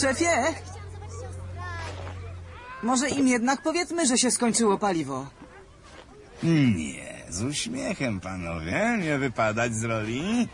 Szefie? Może im jednak powiedzmy, że się skończyło paliwo. Nie, z uśmiechem, panowie, nie wypadać z roli.